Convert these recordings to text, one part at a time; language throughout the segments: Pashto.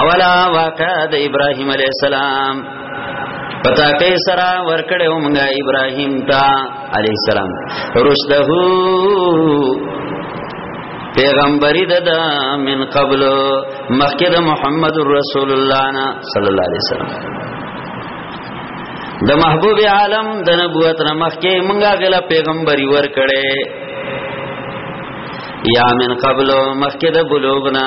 اولا واقع د ابراهيم عليه السلام پتا کې سرا ورکړې اومګه ابراهيم تا عليه السلام رشده پیغمبري د من قبل مخکې د محمد رسول الله نه صلی الله علیه وسلم د محبوب عالم د نبوت نه مخکې مونږه غلا پیغمبري ور کړې یا من قبل مخکې د بلوغ نه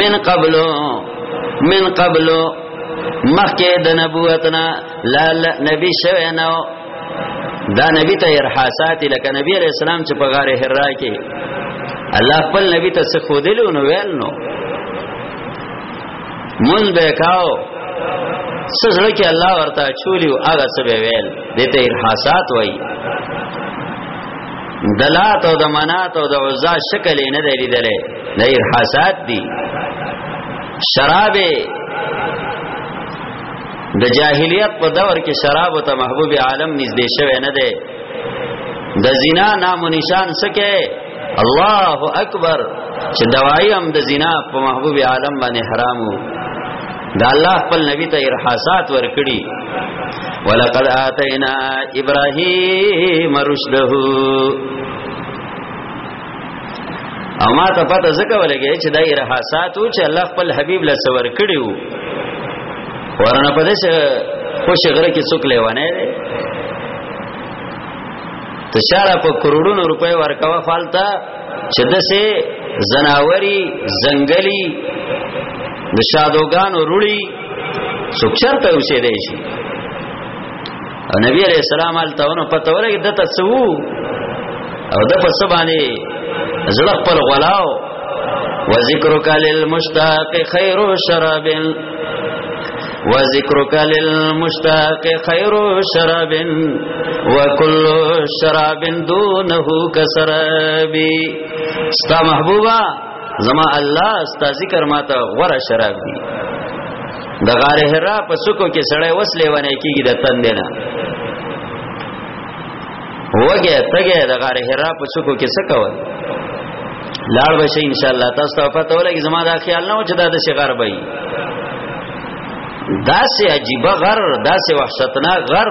من قبلو من قبلو مخکې د نبوتنا لا نبی شوه نو دا نبی ته ارحاسات لکه نبی علیہ السلام چې په غار حرا کې الله خپل نبی ته څه خودلو نو ویل نو مون به کاو سزړه کې الله ورته چولیو هغه څه به ویل دته ارحاسات وای دلات او د منات او د عزا شکل نه دی لیدلې نه ارحاسات دي شراب د جاهلیت په دور کې شراب ته محبوب عالم نږدې شوی نه دی د زنا نام و نشان سکه الله اکبر چې دوايي هم د زنا په محبوب عالم باندې حرامو دا الله خپل نبی ته ارحاسات ورکړي ولقد آتینا ابراهیم رشده او ما ته پته ځکه ولګی چې دا ارهاسات او چې الله خپل حبیب له سور کړیو ورنه پدې چې خوش غره کې څوک لیوانه دی ته شاله په کروڑونو روپۍ ورکوا فالتا چې دسه زناوري زنګلي د شادوګانو رولي څوک چرته اوسې دی شي او نبی علیہ السلام التهونو پته ورګ دته سو او د په سبانه زړه پر غلاو وذکرک للمشتاق خیر شراب وذکرک للمشتاق خیر شراب وکل شراب دونه کسرابی ستا محبوبا زما الله ستا ذکر ماته غره شراب دی د غار حرا په سکو کې سړی وسلې ونه کیږي د تند نه وګه تګه د غار حرا په سکو کې څه کول لاړ به شي ان شاء الله تاسو ته پته ولګي زما دا خیال نه و چې دا د شي غر بي دا سه عجیب غر دا سه وحشتناک غر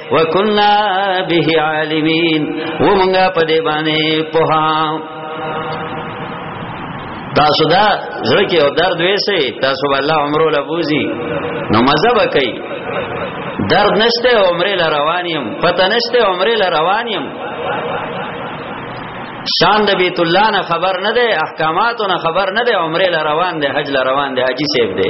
وکنا به عالمین و مونږه په دې باندې په تاسو دا زړه کې او درد وېسې تاسو الله عمرو لبوزي نو مزه وکي درد نشته عمره ل روانیم پته نشته عمره ل روانیم شان د بیت الله نه خبر نه ده احکاماتو نه خبر نه ده عمره ل روان ده حج ل روان ده حاجی صاحب ده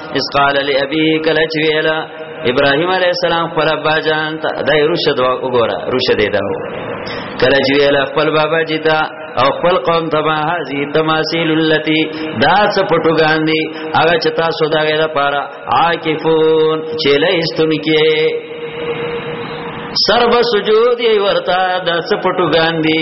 اس قال لابي کله چې ویل ابراهيم عليه السلام خپل ابا جان ته دای رشد وګوره رشد دی دا کله چې ویل خپل بابا جی ته او خپل قوم تبا هذه تماثيل التي دا څه پټوګان دي هغه چې تاسو دا غیره پارا عاکفون چې لېستون کې سرب سجود یې ورته دا څه پټوګان دي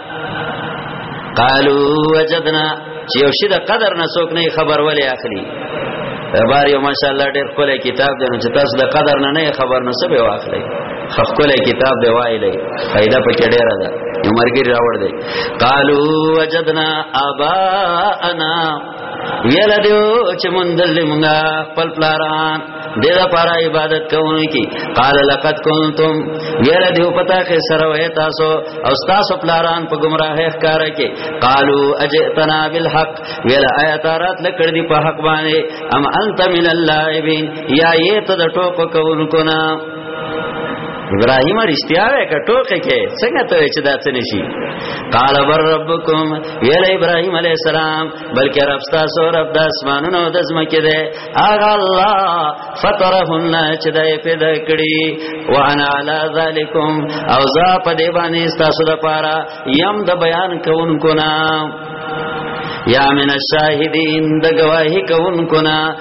قالو وجدنا چې یو شي د قدر نه څوک نه خبر ولې اخلي بار یو ماشاءالله ډېر کوله کتاب دی نو چې تاسو د قدر نه نه خبر نه سبه واخلي خفقله کتاب دی وایلی فائدہ پکې ډېره ده یو مرګ راوړ دی قالو وجدنا اباءنا ویل دیو چې مونږ دل مونږ خپل پلاران دې دا پارا عبادت کوونکی قال لقد كنتم ویل دیو پتا کې سره وې تاسو او تاسو پلاران په گمراهه ښکار کې قالو اجئتنا بالحق ویل آیات رات لکړ دی په حق باندې ام انت من اللائبین یا یې ته د ټوپ کوونکو نه ابراهيم رښتیا وې کټوکه کې څنګه ته چې دا څه نشي قال بر ربکم ویل ابراهيم عليه السلام بلکې رب تاسو رب د اسمانونو د زمکه ده اغه الله فطرهن چې دای پیدا کړی وانا علی ذالکم او ذا په دی باندې تاسو د پاره يم د بیان کوونکو نه یا من الشاهدین د گواہی کوونکو نه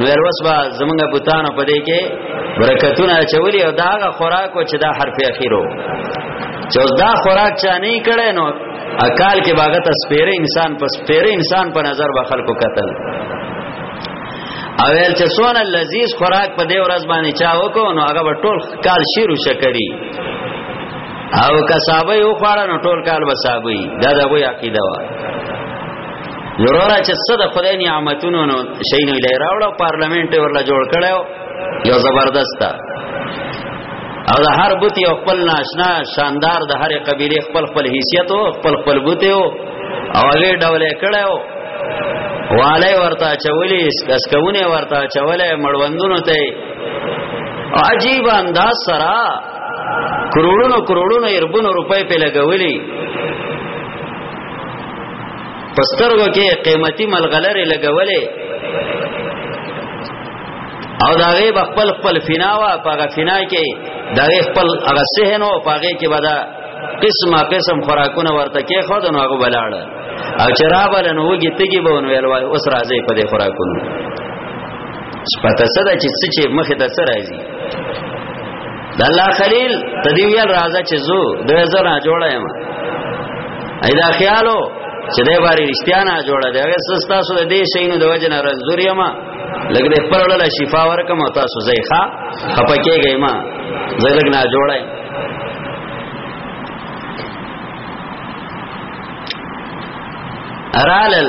نو الوس با زمونږ بوتانو په دې کې برکتونه چولې او دا هغه خوراک او چې دا حرف اخیرو چې اوس دا خوراک چا نه کړي نو اکال کې باغت سپیره انسان پس سپیره انسان په نظر به خلکو قتل اویل چې سونه لذیذ خوراک په دې ورځ باندې چا وکړو نو هغه ټول کال شیرو شکري او کسابه یو خوړه نو ټول کال به صابي دا د غوي عقیده و ضروره چې څه د خدای نعمتونو نو شي نه لای راوړو پارلیمنت ورلا جوړ کړو یو زبردست او د هر بوت یو خپل ناشنا شاندار د هر قبيله خپل خپل حیثیت او خپل خپل بوت او هغه ډول کړو والای ورته چولی اسکونه ورته چوله مړوندونو ته عجیب انداز سره کروڑونو کروڑونو اربونو روپے په لګولي پسترګو کې قیمتي ملغلره لګولې او دا غي خپل خپل فناوا پاغه فنا کې دا غي خپل هغه سهنو پاغه کې بدا قسمه قسم خوراکونه ورته کې خود نو هغه بلاړه او چرابل نو وګي تګي به نو ویل وای اوس راځي په دې خوراکونو سپته صدا چې څه چې مخه د سره راځي د الله خلیل تدیویل راځه چې زو د زرا جوړه یم ایدا خیالو چې د باري رښتیا نه جوړه دی هغه سستا سو د دې شینو د وجه نه رنځور یم لګ دې پرړل شفا ورکم او تاسو زیخه خپکیږئ ما زلګ نه جوړه رالل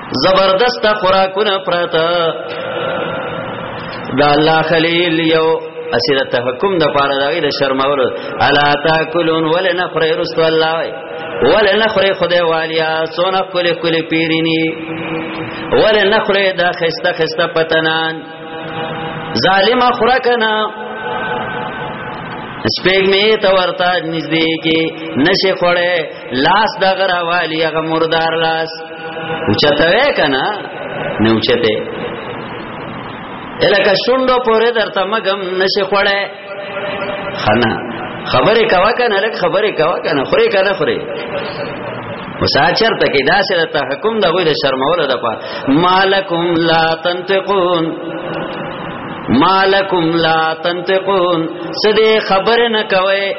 زبردست خوراکونه پراته دا الله خلیل یو اسیر تحکم د پاره دغه د شرمولو الا تاکلون ولن خره رسول الله ولن خره خدای والیا سونه کل کل پیرینی ولن خره دا خسته خسته پتنان ظالم خره کنا سپیګ می ته ورته نږدې کې نشه خړې لاس دغه راوالی هغه مردار لاس اوچته وې کنه نه اوچته الکه شوندو پورې درته مګم نشي خوړې خنا خبره کوا کنه لک خبره کوا کنه خوري کنه خوري مساچر ته کې دا سره ته حکم دا وې د شرمولو د پا مالکم لا تنتقون مالکم لا تنتقون سدي خبر نه کوي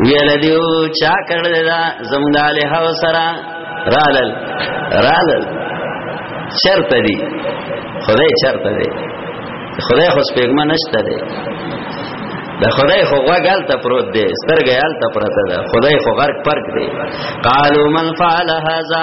ویل دیو چا کړل دا زمونږ له هو سره رالل رالل شرط دی خدای شرط دی خدای خو سپېګما نشته دی دا خدای خو غوګل ته پروت دی سترګې حال ته پرته ده خدای خو غرق پرک دی قالو من فعل هذا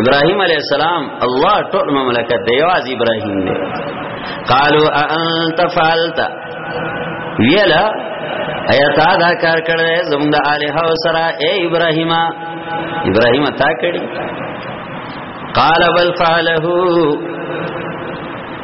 ابراهيم عليه السلام الله ټول مملکت دی واز ابراهيم دی قالوا انت فعلت ویلا ایتا دا کار کړی زموږ د الہ او سرا اے ابراهیم ابراهیم تا کړی قال بل فعله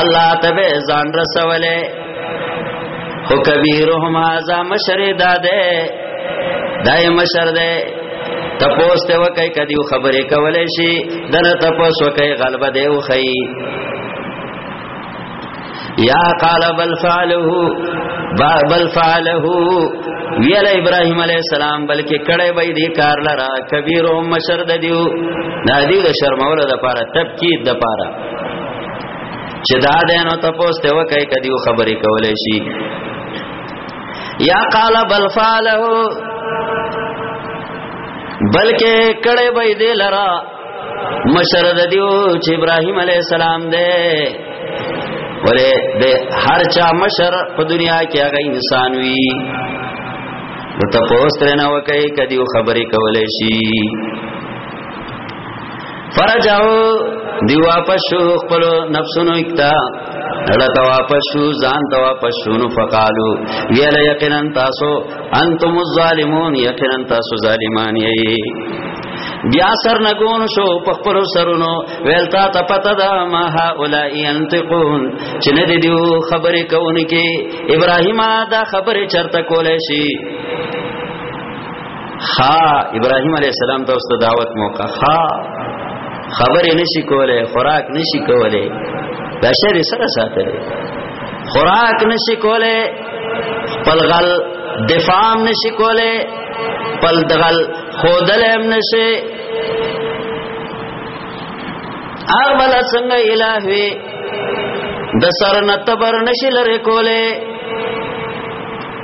الله تبه ځان رسوله او کبیرهم هاذا مشر داده دای مشر ده تپوس ته وکي کدی خبره کولې شي دنه تپوس وکي غلبه دی وخی یا قال بل فعله بل فعله ویل ابراهيم عليه السلام بلکې کړه به دې کار لرا کبیرو مشر د دیو دا دیو د شرمولو د پاره تبکید د پاره چې دا دینو تاسو ته وکای کدی خبرې کولې شي یا قال بل فعله بلکې کړه به دې لرا مشر د دیو چې ابراهيم عليه السلام دې ولې د هر چا مشر په دنیا کې هغه انسان وي نو تاسو ترنه وکای کدی خبرې کولې شي فرجعو دی واپس شو خپل نفسونو اکتا اړه ته واپس شو ځان ته واپس شو نو فقالو ویل یقینا تاسو انتم الظالمون یقینا تاسو ظالمان یې بیا سر نګون شو په خپل سرونو ویلتا ته پته دا ما ها اولای انتقون چې نه دی دیو خبرې کوونکې ابراهیم دا خبرې چرته کولې شي خا ابراهيم عليه السلام ته واست دعوت موقع خا خبرې نشي کوله خوراک نشي کوله دا شری سره ساتل خوراک نشي کوله خپل غل دفاع نشي کوله خپل دغل خودل هم نشي هغه بل څنګه الہ وي د سر نتبر نشي لره کوله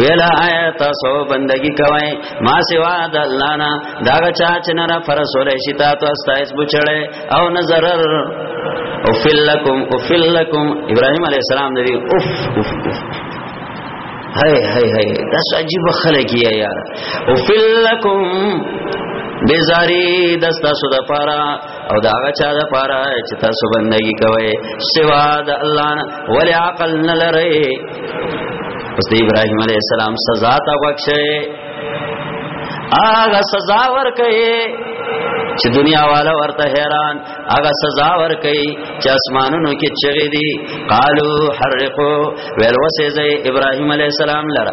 ویلا آیت سو بندگی کوي ما سوا د الله نه دا چا چې نه را فرسول شي تا ته استایس بچړې او نظر او فلکم او فلکم ابراهيم عليه السلام دی اوف اوف اوف هاي هاي هاي دا عجیب خلک یې یار او فلکم بیزاری دستا سودا پارا او دا هغه چا د پاره چې تاسو بندگی کوئ سوا د الله نه ول عقل نه لري اوس د ابراهيم عليه السلام سزا تا بخښي هغه سزا ورکړي چې دنیا والا ورته حیران هغه سزا ور کوي چې اسمانونو کې چغې دي قالو حرقو ویل وسه زې ابراهيم عليه السلام لره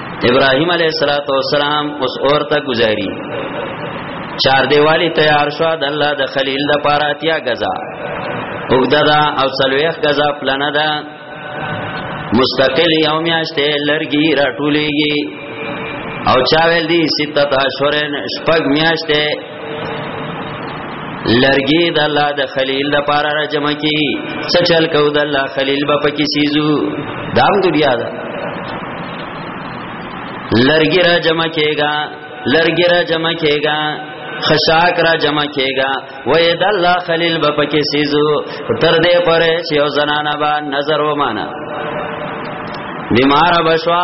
ابراهيم عليه السلام اوس اورته گزاري چار دیوالی تیار شو د الله د خلیل د پاره اتیا غزا وګدا دا او سلويخ غزا پلان دا مستقل یوم یاشته لرګي راټولېږي او چا ویل دي ستتا شورن شپږ میاشته لرګي د الله د خلیل د پاره را جمع کی څه چل کو د الله خلیل به پکې سيزو دام دنیا دا لرګي را جمع کېګا لرګي را جمع کېګا خشاک را جمع کېګا وې د الله خلیل به پکې سيزو تر دې پره چې او زنانه با نظر و معنا بیمار بشوا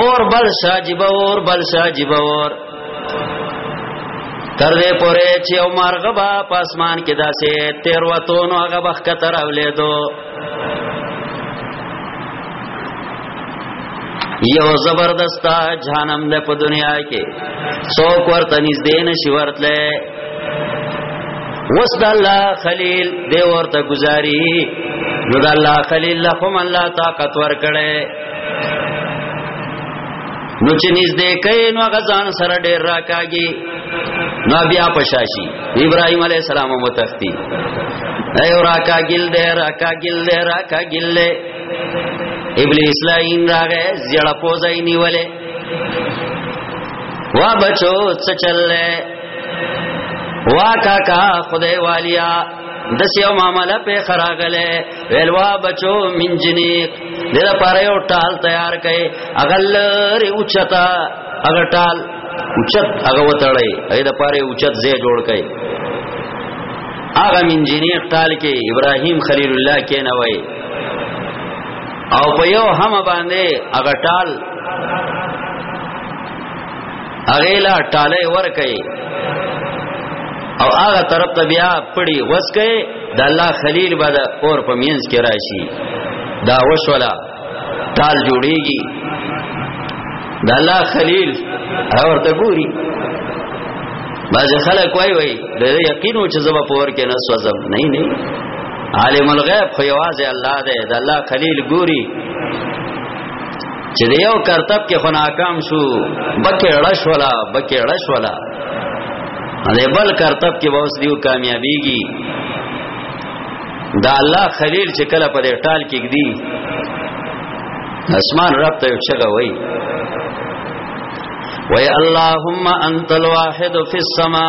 اور بل ساجب اور بل ساجب اور تر دې پوره چې او مارغه با پاسمان کې داسې تیر وتون او هغه بخ کتر اولې دو یو زبردست جهنم ده په دنیا کې څوک ورته نږدې نشي ورتله وس د الله خلیل دی ورته گزاري نو د الله خلیل لهم الله طاقت ورکړي نو چې نږدې کین نو غزان سره ډیر راکاږي نو بیا پشاشي ابراهيم عليه السلام مو تختی ایو راکا گل دے راکا گل دے راکا گل دے ابلیس لائن راغے زیڑا پوزائی نیولے وا بچو څه چللې وا کاکا خدای والیا د سیو معاملې په خراغله ویلوا بچو منجنی دغه پاره یو ټال تیار کړي اغل ری اوچتا اغه ټال اوچت هغه وتړی اې د پاره اوچت زې جوړ کړي هغه منجنی ټال کې ابراهیم خلیل الله کې نه وای او په یو هم باندې هغه ټال اغیلا ټاله ور کوي او هغه طرف ته بیا پړي وس کوي د الله خلیل بعد اور په مینس کې راشي دا وشولا ټال جوړیږي د الله خلیل اور ته ګوري بعض خلک وای وای د یقینو چې زما پور کې نه سوزم نه نه عالم الغیب خو یوازې الله دی د الله خلیل ګوري چې د یو کرتب کې خناکام شو بکې رش ولا بکې رش ولا دې بل کرتب کې به اوس دیو کامیابیږي دا الله خلیل چې کله په دې ټال کې دی اسمان رب ته چغه وای وای اللهم انت الواحد فی السما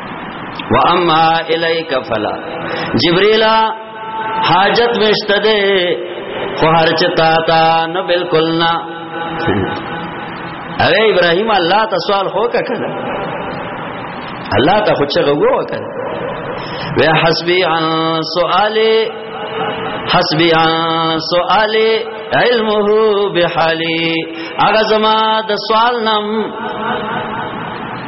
واما الیک فلا جبرئیل حاجت مشته ده خو هر چتا تا نه بالکل نه اره ابراهیم الله ته سوال هو کړه الله ته خو څه غوو کړه وی حسبی عن سوال حسبی عن سوال علمه بحالی اغه زما د سوال نم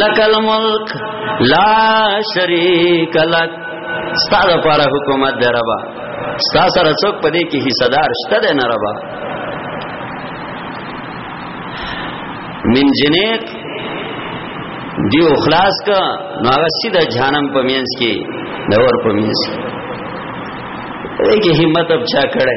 لک الملک لا شریک لک ستا دا پارا حکومت دے ربا ستا سر چوک پا دے کی حصہ دار شتا دے نا ربا من جنیت دیو خلاص کا نو هغه سیده جهنم په مینس کې د اور په مینس کې دغه همت اب چا کړه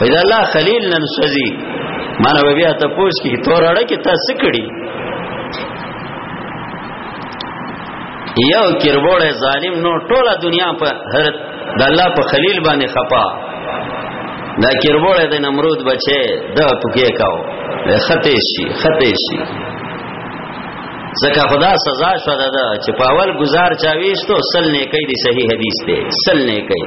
پیدا الله خلیل نن سوځي مانه بیا ته پوس کی تور اړه کې تاسو کړي یو کربوړ ظالم نو ټوله دنیا په هر د الله په خلیل باندې خپا دا کربوړ د نمرود بچي د پکې کاو خطه شي خطه شي زکه خدا سزا شو ده چې په اول گزار چاويشتو سل نه کوي دی صحیح حدیث دی سل نه کوي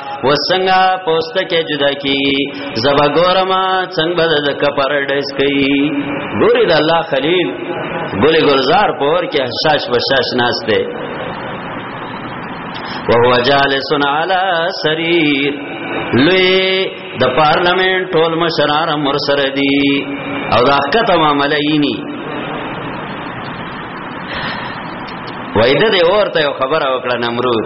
وسنګا پوست کې جدا کی زبا ګورما څنګه بد د کپر ډیس کوي ګوري د الله خلیل ګوري ګلزار پور کې حشاش بشاش ناشته وهو جالس علی سریر لوی د پارلمنت ټول مشران مر سره دی او دا کته معاملې ني وایده دې ورته خبره وکړه نمرود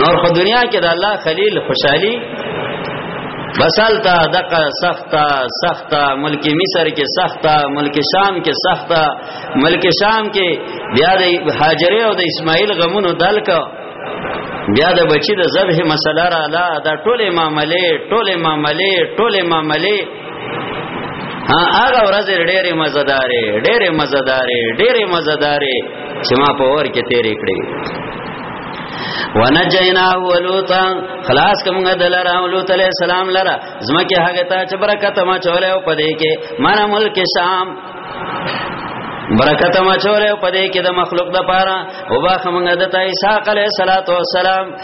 نور خو دنیا کې د الله خلیل خوشحالي بسال تا دقه سخته سخته ملک مصر کې سخته ملک شام کې سخته ملک شام کې بیا د هاجره او د اسماعیل غمونو دلک بیا د بچی د ذبح مسله را لا دا ټوله معاملې ټوله معاملې ټوله معاملې ها هغه ورځ ډېرې مزدارې ډېرې مزدارې ډېرې مزدارې چې ما په اور کې تیرې کړې ونجینا ولوطا خلاص کومه د لره ولوط علی السلام لره زمکه هغه ته چې برکت ما چولې او پدې کې مانا ملک شام برکت ما چولې او پدې کې د مخلوق د پاره وبا خمنګ د تای ساق علی صلوات و سلام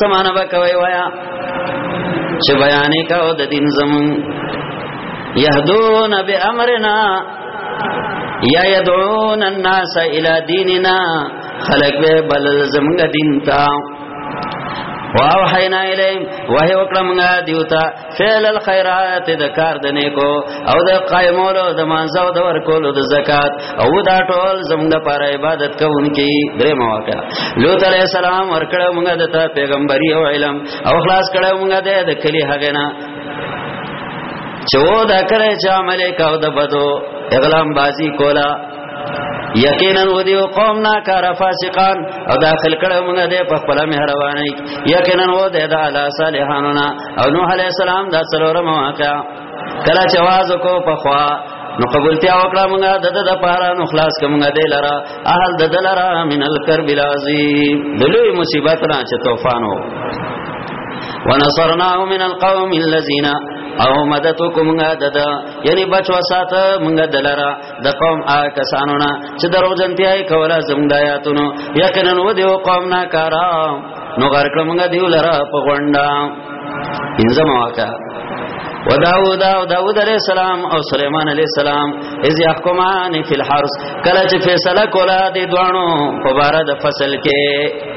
سمانه وکوي وایا چې بیانې کاو د دین زمون یهدون بامرنا یا یدعون الناس الی دیننا خلق به بل زمونږ دین ته واو حینا الی وه وکړه مونږه دیوتا فعل الخيرات د کار د نیکو او د قائمولو د مانزو د ورکولو د زکات او دا ټول زموږ د پر عبادت کوونکی درې مواقع لوط علیہ السلام ورکړو موږ د پیغمبري او علم او خلاص کړو موږ د کلی هغه نه چو دا کرے چا ملیکا و دا بدو اغلام بازی کولا یقینا و دیو قوم نا کارا فاسقان او داخل کڑا منگا دے پخپلا مہروانی یقینا و دے دا علا صالحانونا او نوح علی السلام دا څلورم واقع کله چې आवाज کو په خوا نو قبولتیا وکړه موږ د د د پاره نو خلاص کومه دی لرا اهل د د لرا من الکرب العظیم دلوی مصیبت را چې طوفانو ونصرناه من القوم الذين او مدد کومه د د یعنی بچو سات موږ دلرا د قوم آ کسانو نه چې درو جنتیای کولا زموږ د آیاتونو یقینا و دیو قوم نه کارا نو غر کړمږه دیو لرا په غونډا انځم واکا و داود او داود علیہ السلام او سلیمان علیہ السلام از یحکمان فی الحرس کله چې فیصله کولا دی دوانو په بار د فصل کې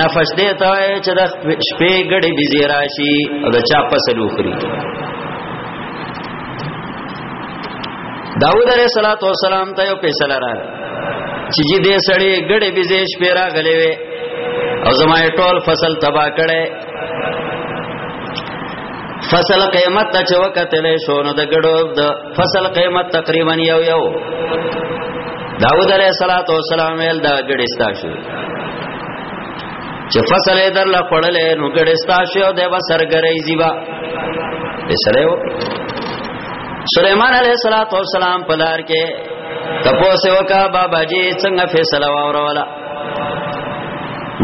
نفس دې ته چې د شپې ګړې بيزي راشي او د چا فصل وخوري داوود علیہ الصلوۃ والسلام ته یو فیصله را چې جی دې سړی ګړې بيزي شپې را غلې وي او زما ټول فصل تبا کړي فصل قیمت ته چوکتلې شو نو د ګړو د فصل قیمت تقریبا یو یو داود علیہ الصلوۃ والسلام ویل دا ګډستا شو چې فصل یې در لا خړلې نو ګډستا شو او د بسر ګرې زیبا سره و سليمان عليه الصلاه والسلام په لار کې تپوسه وکا بابا جی څنګه فیصله ورولا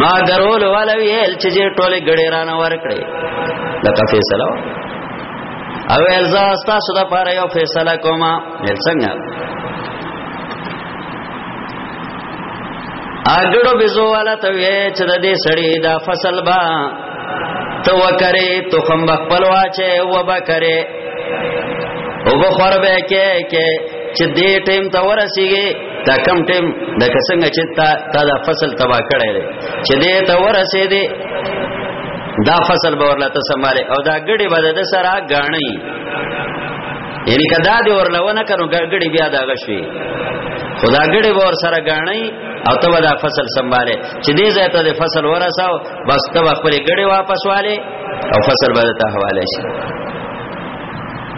ما درول ولویل چې ټوله ګډې رانه ورکړې لکه فیصله او الزا تاسو د پاره یو فیصله کوما ول څنګه اګړو بزو والا ته وی چې د دې سړی دا فصل با تو وکره تو خم خپل واچه و بکره او بخور به کې کې چې دې ټیم ته ورسیږي دا کم ټیم د کسنګ چې تا تا دا فصل تبا کړی دی چې دې ته ورسې دی دا فصل به ورلا ته سماله او دا ګړي به د سره غاڼي یعنی کدا دې ورلا ونه کړو ګړي بیا دا غشوي خدا ګړي به ور سره غاڼي او ته دا فصل سماله چې دې ځای ته د فصل ورساو بس ته خپل ګړي واپس والے او فصل به ته حواله شي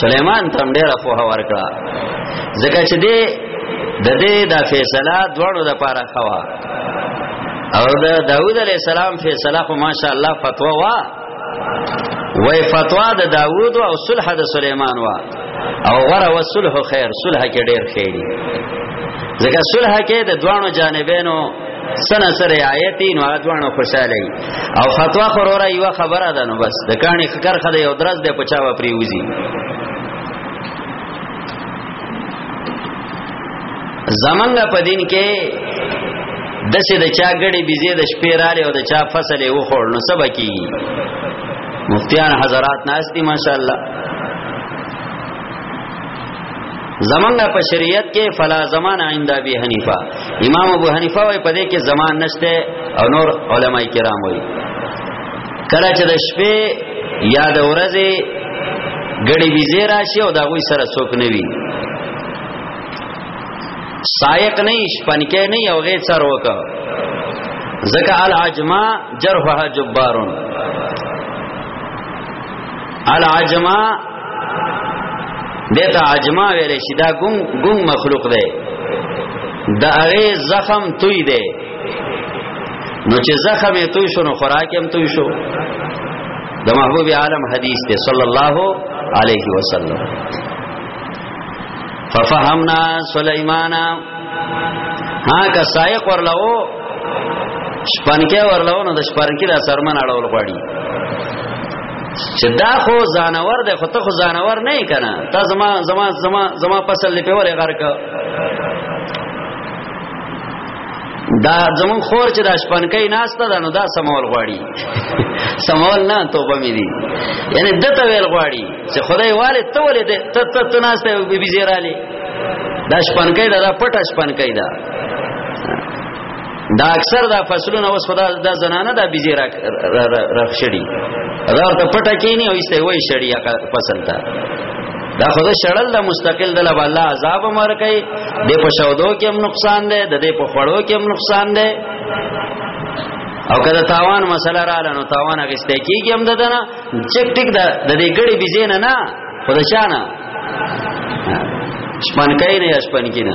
سليمان تم ډیر په هور کړه ځکه چې دې د دې د فیصله دوړو د پاره خوا او د داوود علی السلام فیصله خو ماشا الله فتوا وا وای فتوا د داوود او صلح د سليمان وا او غره وصلح خیر صلح کې ډیر خیری ځکه صلح کې د دوانو جانبینو سنه سره آیتی نو ادوانو خوشاله او فتوا خورره یو خبره ده نو بس د کانی خکر خده یو درز ده پچا و پریوزی زمنګ په دین کې دسه د چا غړي بيزي د شپې رااله او د چا فصله و خور نو سبا کی مفتیان حضرات ناس دي ماشاءالله زمنګ په شریعت کې فلا زمان عند ابي حنیفه امام ابو حنیفه وای په دې کې زمان نشته او نور علما کرام وای کله چې د شپې یا د ورځې غړي ویزه راشي او دا غوي سره څوک نه وي سایق نه شپنکه نه او غي سر وکا زکه العجما جرحها جبارون العجما دته عجما ویل شي دا ګون ګون مخلوق دی دا هغه زخم توي دی نو چې زخم یې توي شو نو خوراک هم توي شو د محبوب عالم حدیث دی صلی الله علیه وسلم ففهمنا سليمان ها کا سائق ورلو شپنکه ورلو نو د شپنکه د سرمن اړول غواړي چې دا خو ځانور دی خو ته خو ځانور نه یې کنه تا زما زما زما زما فصل لې په وره غرق دا زمون خور چې د شپنکې ناشته ده نو دا سمول غواړي سمول نه توبه مې دي یعنی دته ویل غواړي چې خدای والد ته ولې ته ته ته ناشته بي بي زیراله دا شپنکې دا پټه شپنکې دا دا اکثر دا فصلونه اوس خدا دا زنانه دا بيزي را رخشړي دا ورته پټه کینی او ایسته وای شړی فصل ته دا خود شړل دا مستقل دل بالا عذاب مر کوي د په شودو کې هم نقصان ده د دې په خړو کې هم نقصان ده او کله تاوان مسله را لنو تاوان اگسته کیږي هم ددنه چک ټیک د دې ګړي بيزینه نه خود شانه شپن کای نه شپن کینه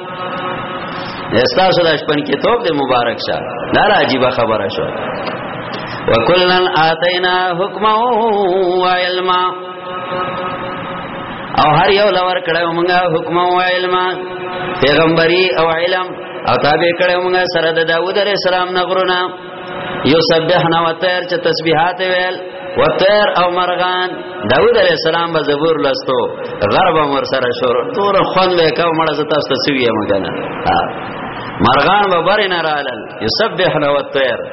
استاسو د شپن کې توپ دې مبارک شه دا عجیب خبره شو وکلن آتینا حکما و علما او هر یو لور کړه مونږه حکم او علم پیغمبري او علم او تابع کړه مونږه سره د داوود عليه السلام نغرونه یو سبحنا و تیر چې تسبیحات ویل و تیر او مرغان داوود علیہ السلام به زبور لستو غرب مر سره شور تور خوان له کا مړه زتا ست سوی یم کنه مرغان به بر نه رالل یسبحنا و تیر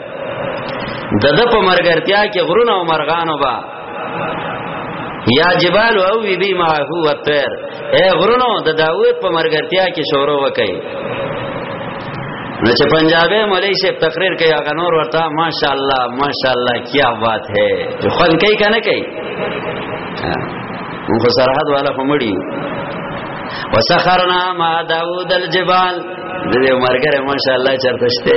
دغه په مرګرتیا کې غرونه او مرغانو با یا جبال او وی بی ما هو الطير اے غرونو د داوود په مرګرتیا کې شورو وکي نو چې پنجابې مولوی صاحب تقریر کوي هغه نور ورته ماشاءالله ماشاءالله کیا بات ہے جو خون کوي کنه کوي موږ سرحد والا کومړي وسخرنا ما داوود الجبال دې مرګره ماشاءالله چرته شته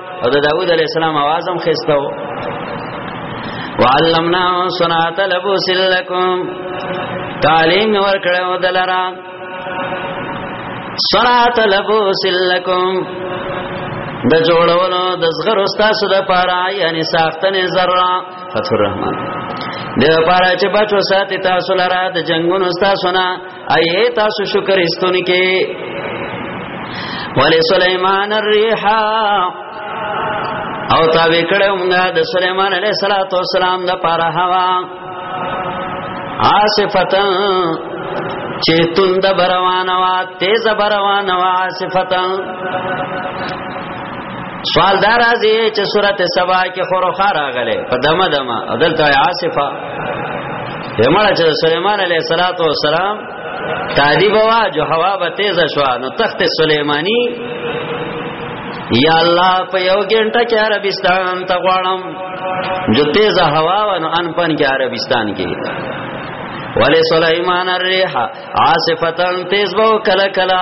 او د داوود علی السلام आवाज هم خسته و وعلمنا صنعت لبوس لكم تعلیم ورکړو دلرا صنعت لبوس لكم د جوړولو د زغر استاد د پاره یعنی ساختنه ذره فتح الرحمن د پاره چې بچو ساتي تاسو لرا د جنگونو تاسو نه اي تاسو شکر استونی کې ولې سليمان الريح او تابع کړه موږ د سليمان عليه صلوات و سلام د پاره هوا عاصفتن چې تند بروانه وا تیز بروانه وا عاصفتن سوال دار ازي چې سورته سبا کې خورخه راغله په دمه دمه عدالت عاصفه یمړه چې سليمان عليه صلوات و سلام تعذيب وا جو هوا به تیز شو نو تخت سليماني یا الله په یو ګنټه کې عربستان ته غواړم جو تیز هوا و نو ان پن کې عربستان کې ولی سلیمان الريح عاصفتا تیز بو کلا کلا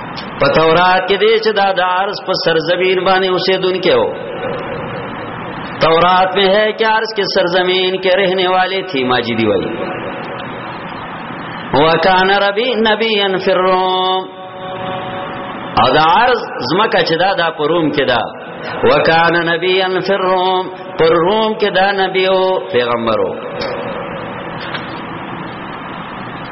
په تورات کې دې چې دا د عرض په سرزمین باندې اوسېدونکو وو تورات میں ہے کہ عرض کے سرزمین کے رہنے والے تھی ماجدی والی وکان ربی نبی فی الروم او دا عرض زمکه چې دا دا پروم کې دا وکان نبی فی الروم پر روم کې دا نبی او پیغمبرو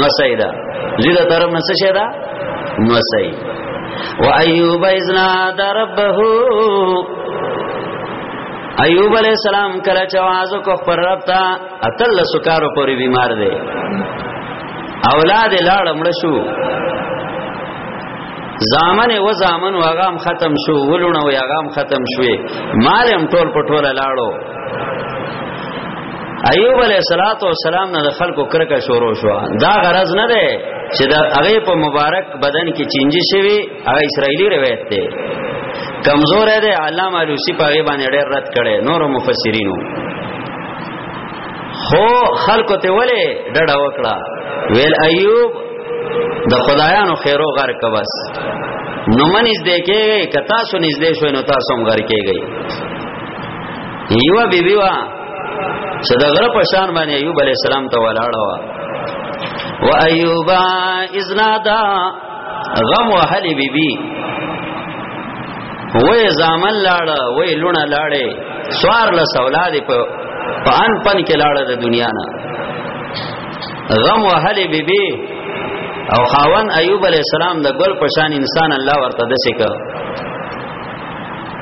نو سیدا زید طرف نه څه دا نو سی و ایوب اذنا دربه ایوب علیہ السلام کله چې आवाज کو پر رب ته اتل سکارو پوری بیمار دی اولاد لاړ مړ شو زامن و زامن و اغام ختم شو ولونه و اغام ختم شوی مالم ټول پټول لاړو ایوب علیہ الصلات والسلام نه خلکو کرکه شروع شو دا غرض نه ده چې دا هغه په مبارک بدن کې چینجی شوی هغه اسرایلی روایت ده کمزور ده علامه علوسی په هغه باندې ډېر رد کړي نور مفسرینو خو خلکو ته ولې ډډه وکړه ویل ایوب د خدایانو خیرو غر کا بس نو منځ دې کې کتا سو نږدې شوی نو تاسو هم غر کېږئ یو بی بی وا چې د غره په شان باندې ایوب علی السلام ته ولاړه وا و ایوب ازنادا غم وهل بی بی وې زامن لاړه وې لونه لاړې سوار له اولاد په پان پن کې لاړه د دنیا نه غم وهل بی بی او خاون ایوب علی السلام د ګل پشان انسان الله ورته دسه کړ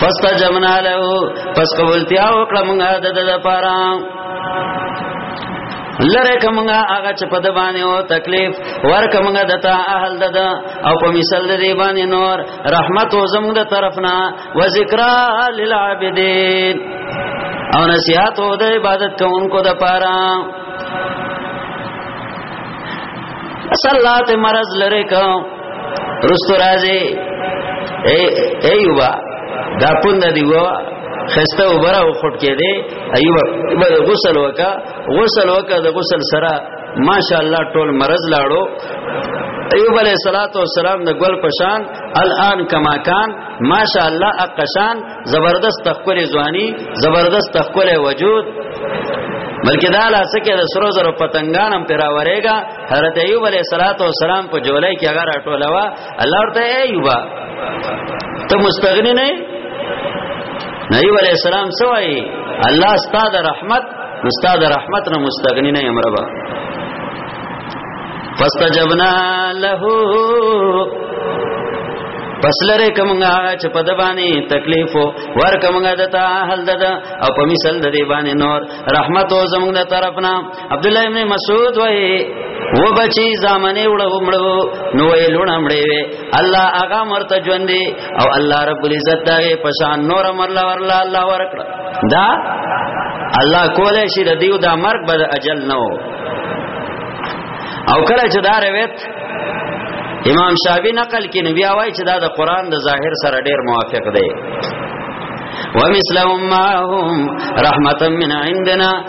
فاستجبنا له پس قبولتیا وکړه موږ د د لپاره لره کومه هغه چې په د باندې او تکلیف ور کومه دتا اهل دد او په مثال د دی باندې نور رحمت او زموږ د طرفنا و ذکر للعابدین او نصیحت او د عبادت کوونکو د پاره صلات مرز لره کوم رستو راځي اے ایوبا دا پوند دی و خسته وبره او خټ کې دی ایوبا غسل وکا غسل وکا د غسل سره ماشاءالله ټول مرز لاړو ایوب علیہ الصلات والسلام د ګل پشان الان کما کان ماشاءالله اقشان زبردست تخکل ځواني زبردست تخکل وجود بلکې دا لاسکه د سرو زرو پتنګانم پیراورېګا حضرت ایوب علیہ الصلوۃ والسلام په جولای کې هغه راټولوا الله ورته ایوب ته مستغنی نه نبی علیہ السلام سوای الله استاد رحمت استاد رحمت نه مستغنی نه امربا فاستجبنا له پس لره کومه چې په د باندې تکلیف ور کومه دتا حل دد او په مثال د دې باندې نور رحمت او زموږ د طرفنا عبد الله ابن مسعود وای و بچی زامنه وړو مړو نو یې لونه مړې وي الله هغه مرته ژوند دی او الله رب العزت دغه پشان نور مرلا ورلا الله ورکړ دا الله کولای شي د دیو دا مرګ بد اجل نه او کله چې دا روایت امام شافعی نقل کین بیا وای چې دا د قران د ظاهر سره ډیر موافق دی ومثلهم معهم رحمتا من عندنا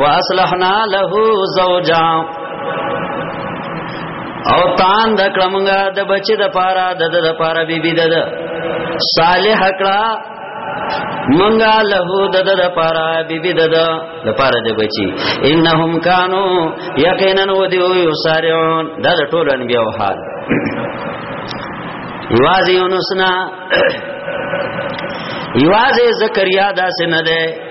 واصلحنا له زوجا او تان د کلمنګا د بچی د پاره د د پاره بیبی د صالح کړه منګا له د د پاره بیبی د د پاره د بچی انهم کانو یقینا ودیو یسارعون دا د ټول انبیو حال یوازې یونسنا یوازې زکریا داسې نه ده